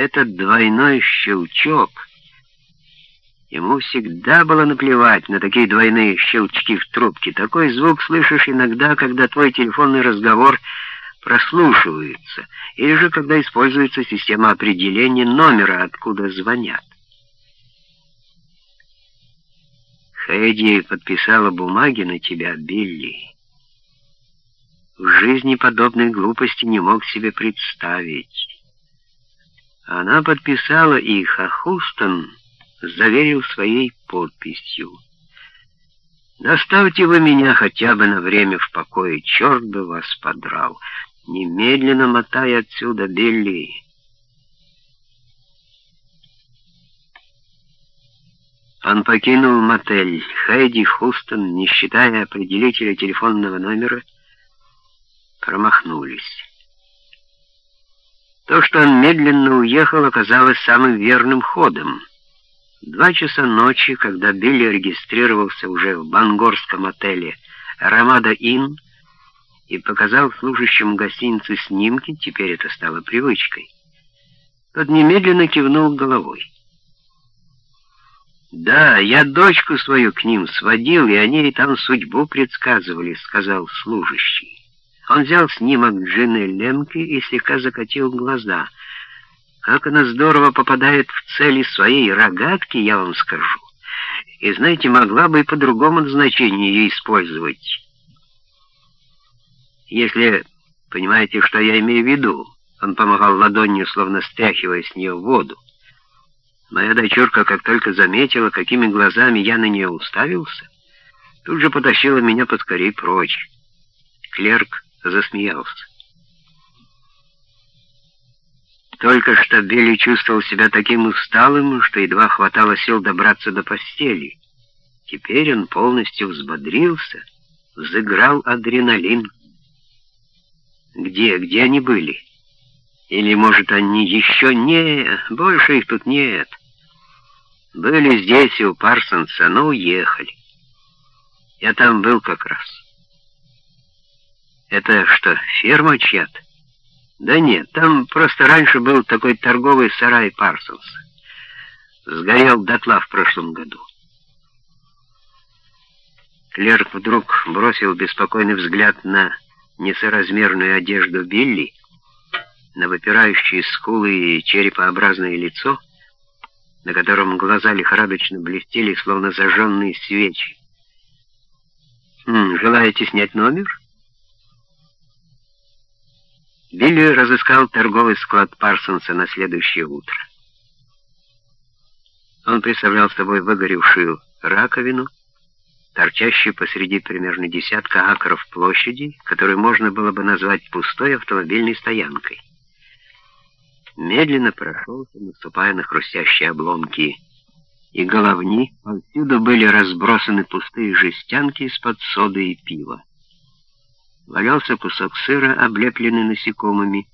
этот двойной щелчок... Ему всегда было наплевать на такие двойные щелчки в трубке. Такой звук слышишь иногда, когда твой телефонный разговор прослушивается, или же когда используется система определения номера, откуда звонят. Хэдди подписала бумаги на тебя, Билли. В жизни подобной глупости не мог себе представить. Она подписала их, а Хустон заверил своей подписью. «Доставьте вы меня хотя бы на время в покое, черт бы вас подрал! Немедленно мотай отсюда, Билли!» Он покинул мотель. Хайди Хустон, не считая определителя телефонного номера, промахнулись. То, что он медленно уехал, оказалось самым верным ходом. Два часа ночи, когда Билли регистрировался уже в бангорском отеле «Рамада Inn» и показал служащим гостиницы снимки, теперь это стало привычкой, тот немедленно кивнул головой. «Да, я дочку свою к ним сводил, и они и там судьбу предсказывали», — сказал служащий. Он взял снимок Джины Лемки и слегка закатил глаза — как она здорово попадает в цели своей рогатки, я вам скажу. И знаете, могла бы и по другому назначению ее использовать. Если понимаете, что я имею в виду, он помахал ладонью, словно стряхивая с нее воду. Моя дочурка, как только заметила, какими глазами я на нее уставился, тут же потащила меня поскорей прочь. Клерк засмеялся. Только что Билли чувствовал себя таким усталым, что едва хватало сил добраться до постели. Теперь он полностью взбодрился, взыграл адреналин. Где, где они были? Или, может, они еще не... Больше их тут нет. Были здесь и у Парсонса, но уехали. Я там был как раз. Это что, ферма чья-то? Да нет, там просто раньше был такой торговый сарай Парсонса. Сгорел дотла в прошлом году. Клерк вдруг бросил беспокойный взгляд на несоразмерную одежду Билли, на выпирающие скулы и черепообразное лицо, на котором глаза лихорадочно блестели, словно зажженные свечи. «М «Желаете снять номер?» Билли разыскал торговый склад Парсонса на следующее утро. Он представлял собой выгоревшую раковину, торчащую посреди примерно десятка акров площади, которую можно было бы назвать пустой автомобильной стоянкой. Медленно прошелся, наступая на хрустящие обломки и головни, повсюду были разбросаны пустые жестянки из-под соды и пива валялся кусок сыра, облепленный насекомыми.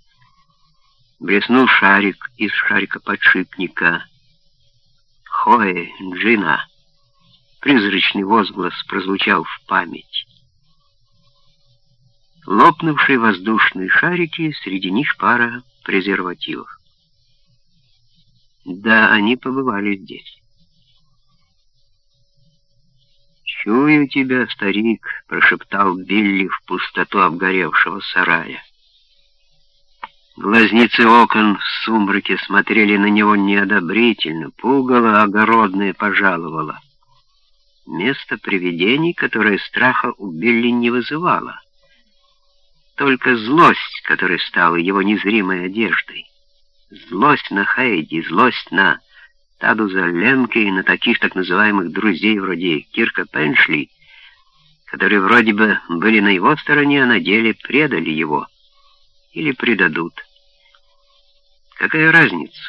Блеснул шарик из шарика подшипника. «Хое, Джина!» Призрачный возглас прозвучал в память. Лопнувшие воздушные шарики, среди них пара презервативов. Да, они побывали здесь. «Чую тебя, старик», — прошептал Билли в пустоту обгоревшего сарая. Глазницы окон в сумраке смотрели на него неодобрительно, пугало огородное пожаловало. Место привидений, которое страха у Билли не вызывало. Только злость, которая стала его незримой одеждой. Злость на Хейди, злость на Тадуза Ленке и на таких так называемых друзей вроде Кирка Пеншли, которые вроде бы были на его стороне, а на деле предали его или предадут. Какая разница?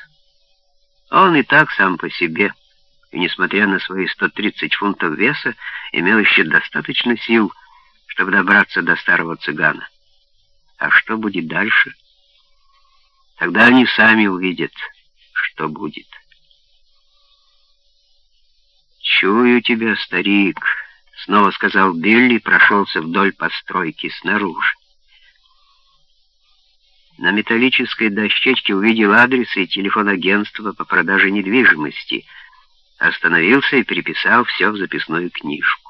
Он и так сам по себе, и, несмотря на свои 130 фунтов веса, имел еще достаточно сил, чтобы добраться до старого цыгана. А что будет дальше? Тогда они сами увидят, что будет. «Чую тебя, старик», — снова сказал Билли прошелся вдоль постройки снаружи. на металлической дощечке увидел адрес и телефон агентства по продаже недвижимости, остановился и переписал все в записную книжку.